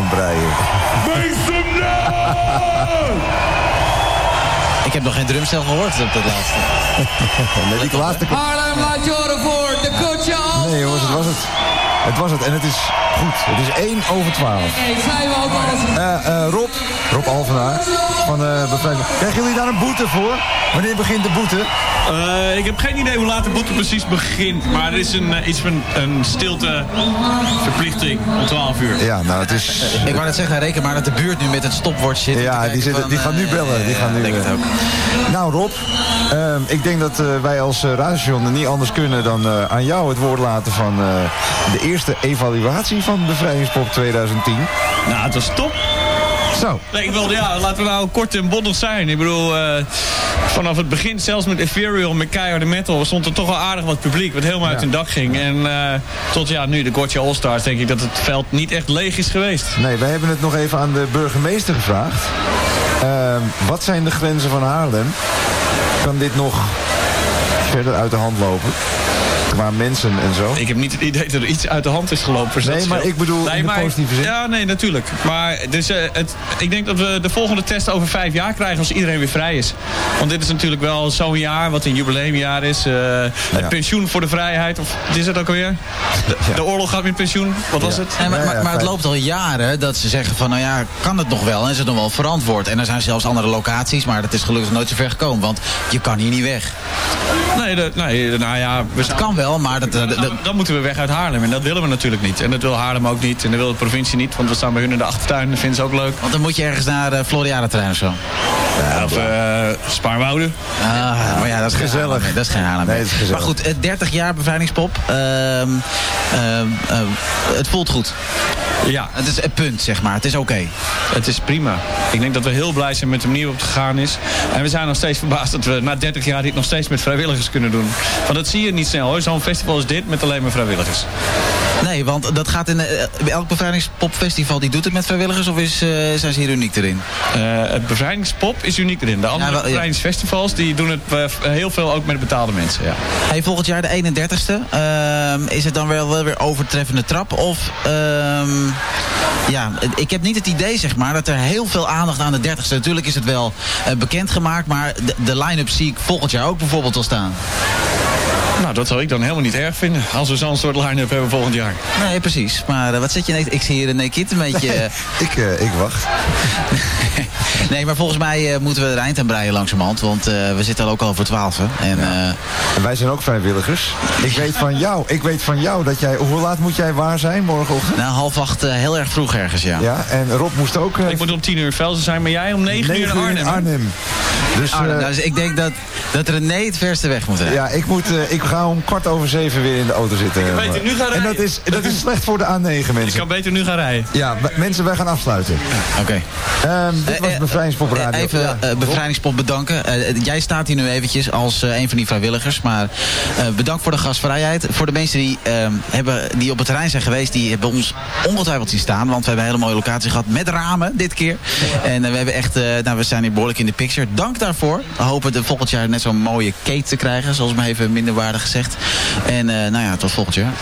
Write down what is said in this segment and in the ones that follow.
aan breien. Ik heb nog geen drumstel gehoord op dat laatste. nee, die laatste... Haarlem laat je horen voor de coach Nee jongens, het was het. Het was het en het is goed. Het is 1 over 12. Hey, zijn we ook al Eh, eh, Rob, Rob Alvenaar van uh, Bevrijding. Krijgen jullie daar een boete voor? Wanneer begint de boete? Uh, ik heb geen idee hoe laat de boete precies begint. Maar er is een, uh, iets van een stilteverplichting om 12 uur. Ja, nou het is... Ik wou net zeggen, reken maar dat de buurt nu met het stopwoord zit. Ja, die, zitten, die gaan nu bellen. Die gaan nu, denk het ook. Nou Rob, uh, ik denk dat wij als uh, radiostation niet anders kunnen dan aan jou het woord laten van de eerste evaluatie van Bevrijdingspop 2010. Nou, het was top. Zo. Nee, ik wilde, ja, laten we nou kort en bondig zijn. Ik bedoel, uh, vanaf het begin, zelfs met Ethereal, met keiharde metal, stond er toch wel aardig wat publiek, wat helemaal ja. uit hun dak ging. En uh, tot ja, nu, de Gotcha All-Stars, denk ik dat het veld niet echt leeg is geweest. Nee, wij hebben het nog even aan de burgemeester gevraagd. Uh, wat zijn de grenzen van Haarlem? Kan dit nog verder uit de hand lopen? Qua mensen en zo. Ik heb niet het idee dat er iets uit de hand is gelopen. Nee, maar ik bedoel nee, in de positieve zin. Ja, nee, natuurlijk. Maar dus, uh, het, ik denk dat we de volgende test over vijf jaar krijgen als iedereen weer vrij is. Want dit is natuurlijk wel zo'n jaar, wat een jubileumjaar is. Uh, het pensioen voor de vrijheid, of wat is het ook alweer? De, ja. de oorlog gaat met pensioen, wat was ja. het? Nee, maar, maar, maar, het loopt al jaren dat ze zeggen van, nou ja, kan het nog wel? En ze doen wel verantwoord. En er zijn zelfs andere locaties, maar dat is gelukkig nooit zo ver gekomen. Want je kan hier niet weg. Nee, de, nee nou ja... We het kan wel, maar... Dat, dat, dan, dan moeten we weg uit Haarlem. En dat willen we natuurlijk niet. En dat wil Haarlem ook niet. En dat wil de provincie niet. Want we staan bij hun in de achtertuin. Dat vinden ze ook leuk. Want dan moet je ergens naar uh, Floriade-terrein of zo. Ja, of uh, Spaarwouden. Ah, maar ja, dat is gezellig. Nee, dat is geen Haarlem. Nee, dat is gezellig. Maar goed, 30 jaar bevrijdingspop. Uh, het voelt goed. Ja. Het is het punt, zeg maar. Het is oké. Okay. Het is prima. Ik denk dat we heel blij zijn met de manier waarop het gegaan is. En we zijn nog steeds verbaasd dat we na 30 jaar dit nog steeds met vrijwilligers kunnen doen. Want dat zie je niet snel hoor. Zo'n festival is dit met alleen maar vrijwilligers. Nee, want dat gaat in uh, elk bevrijdingspopfestival die doet het met vrijwilligers of is, uh, zijn ze hier uniek erin? Uh, het bevrijdingspop is uniek erin. De andere ja, wel, bevrijdingsfestivals die doen het heel veel ook met betaalde mensen. Ja. Hey, volgend jaar de 31ste. is het dan wel, wel weer overtreffende trap? Of ja, ik heb niet het idee zeg maar dat er heel veel aandacht aan de 30ste. Natuurlijk is het wel bekendgemaakt, maar de, de line-up zie ik volgend jaar ook bijvoorbeeld al staan. Nou, dat zou ik dan helemaal niet erg vinden. Als we zo'n soort line-up hebben volgend jaar. Nee, precies. Maar uh, wat zit je... Ik zie hier een Nekit een beetje... Nee, ik, uh, ik wacht. nee, maar volgens mij uh, moeten we er eind aan breien langzamerhand. Want we zitten al ook al voor twaalf. En, ja. en wij zijn ook vrijwilligers. Ik weet van jou, ik weet van jou dat jij... Hoe laat moet jij waar zijn morgenochtend? Nou, half acht heel erg vroeg ergens, ja. Ja, en Rob moest ook... ik moet om tien uur Velsen zijn, maar jij om negen, uur in Arnhem. In Arnhem. Dus, Arnhem. dus ik denk dat, dat René het verste weg moet hebben. Ja, ik moet... ik ga om kwart over zeven weer in de auto zitten. Ik kan beter nu gaan rijden. En dat is, dat is slecht voor de A9 mensen. Ik kan beter nu gaan rijden. Ja, mensen, wij gaan afsluiten. Oké. Okay. Um, dit was Bevrijdingspop Radio. Even ja. uh, Bevrijdingspop bedanken. Uh, jij staat hier nu eventjes als uh, een van die vrijwilligers. Maar bedankt voor de gastvrijheid. Voor de mensen die, hebben, die op het terrein zijn geweest, die hebben ons ongetwijfeld zien staan. Want we hebben een hele mooie locatie gehad met ramen dit keer. En we hebben echt, nou we zijn hier behoorlijk in de picture. Dank daarvoor. We hopen de volgend jaar net zo'n mooie kate te krijgen. Zoals me even minderwaardig gezegd. En uh, nou ja, tot volgend jaar.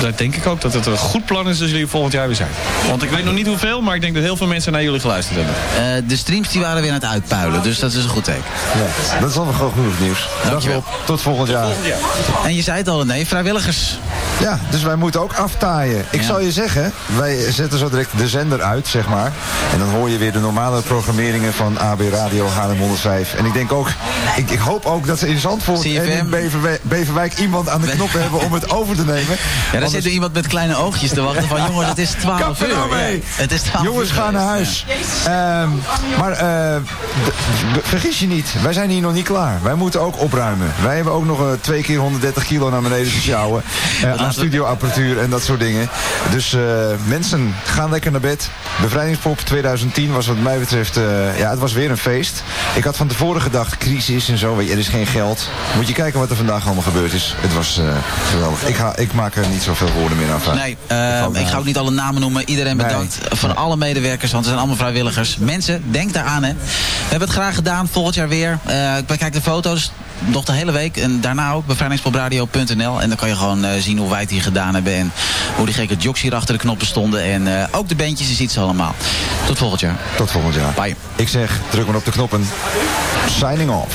Dat denk ik ook dat het een goed plan is als jullie volgend jaar weer zijn. Want ik weet nog niet hoeveel, maar ik denk dat heel veel mensen naar jullie geluisterd hebben. Uh, de streams die waren weer aan het uitpuilen, dus dat is een goed teken. Ja, dat is al gewoon genoeg nieuws. Dankjewel. Tot volgend jaar. Tot volgend jaar. En je zei het al, nee, vrijwilligers. Ja, dus wij moeten ook aftaaien. Ik ja. zal je zeggen, wij zetten zo direct de zender uit, zeg maar. En dan hoor je weer de normale programmeringen van AB Radio Haarlem 105. En ik denk ook, ik, ik hoop ook dat ze in Zandvoort CFM. en in Beverwijk, Iemand aan de knop hebben om het over te nemen. Ja, daar zit er iemand met kleine oogjes te wachten van jongens, het is 12 uur. Nou mee. Ja, het is 12 jongens, uur. ga naar huis. Ja. Um, maar uh, vergis je niet, wij zijn hier nog niet klaar. Wij moeten ook opruimen. Wij hebben ook nog uh, twee keer 130 kilo naar beneden te sjouwen. Uh, aan studioapparatuur en dat soort dingen. Dus mensen, gaan lekker naar bed. Bevrijdingspop 2010 was wat mij betreft, ja, het was weer een feest. Ik had van tevoren gedacht, crisis en zo, weet je, er is geen geld. Moet je kijken wat er vandaag allemaal gebeurd is. Het was geweldig. Ik, ga, ik maak er niet zoveel woorden meer aan van. Nee, uh, ik ga ook niet alle namen noemen. Iedereen bedankt. Nee. Van alle medewerkers, want het zijn allemaal vrijwilligers. Mensen, denk daaraan hè. We hebben het graag gedaan. Volgend jaar weer. Uh, ik bekijk de foto's. nog de hele week. En daarna ook bevrijdingspopradio.nl. En dan kan je gewoon uh, zien hoe wij het hier gedaan hebben. En hoe die gekke jocks hier achter de knoppen stonden. En uh, ook de bandjes, je ziet ze allemaal. Tot volgend jaar. Tot volgend jaar. Bye. Ik zeg, druk maar op de knoppen. Signing off.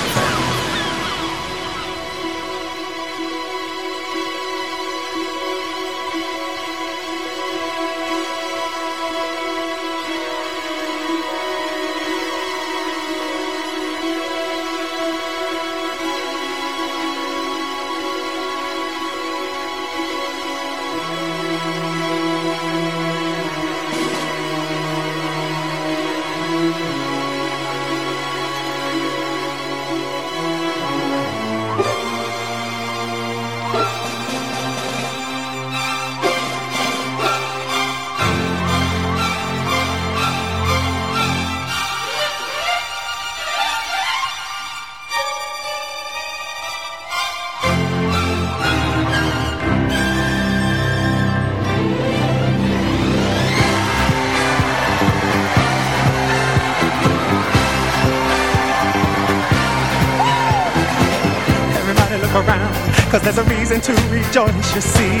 Don't you see?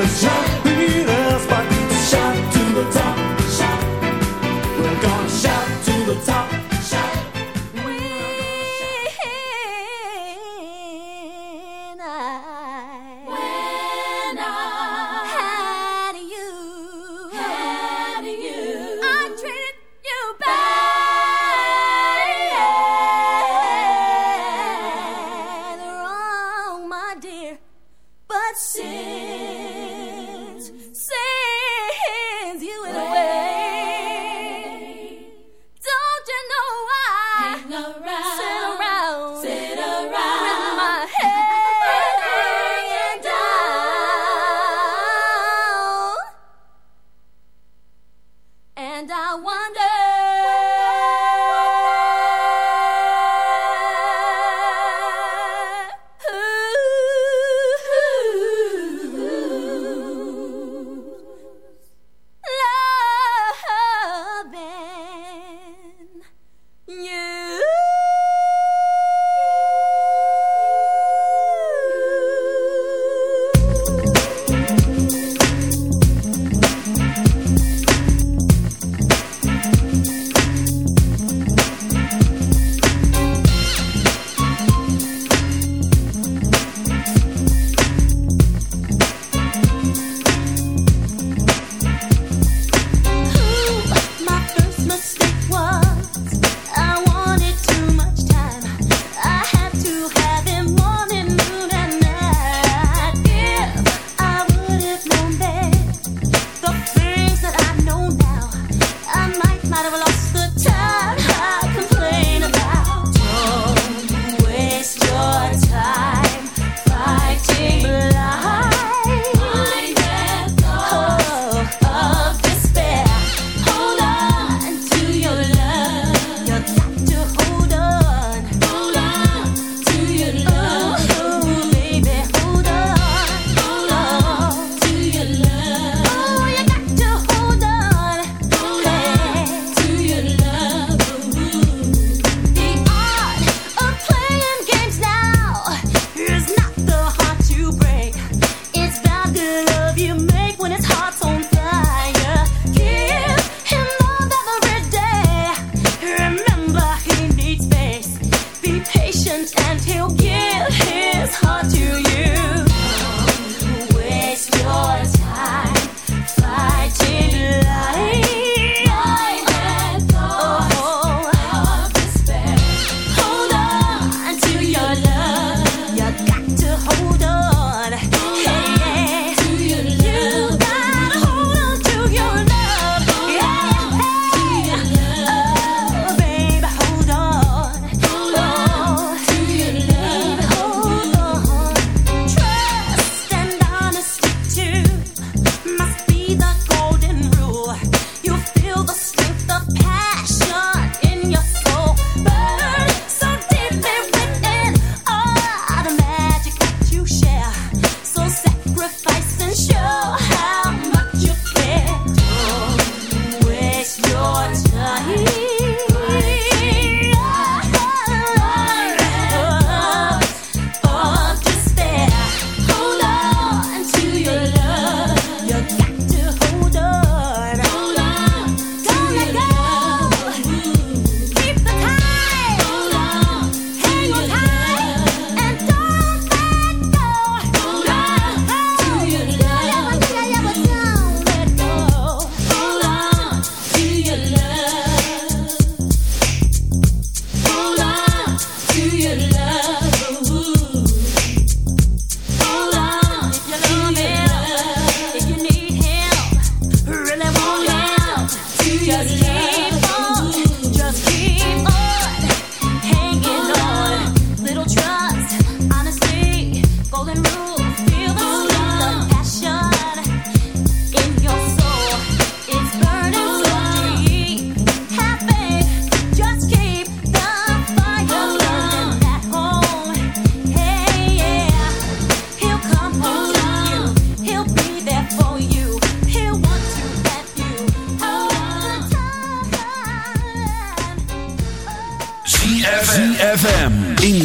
the jump.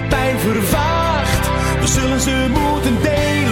de pijn vervaagt. We zullen ze moeten delen.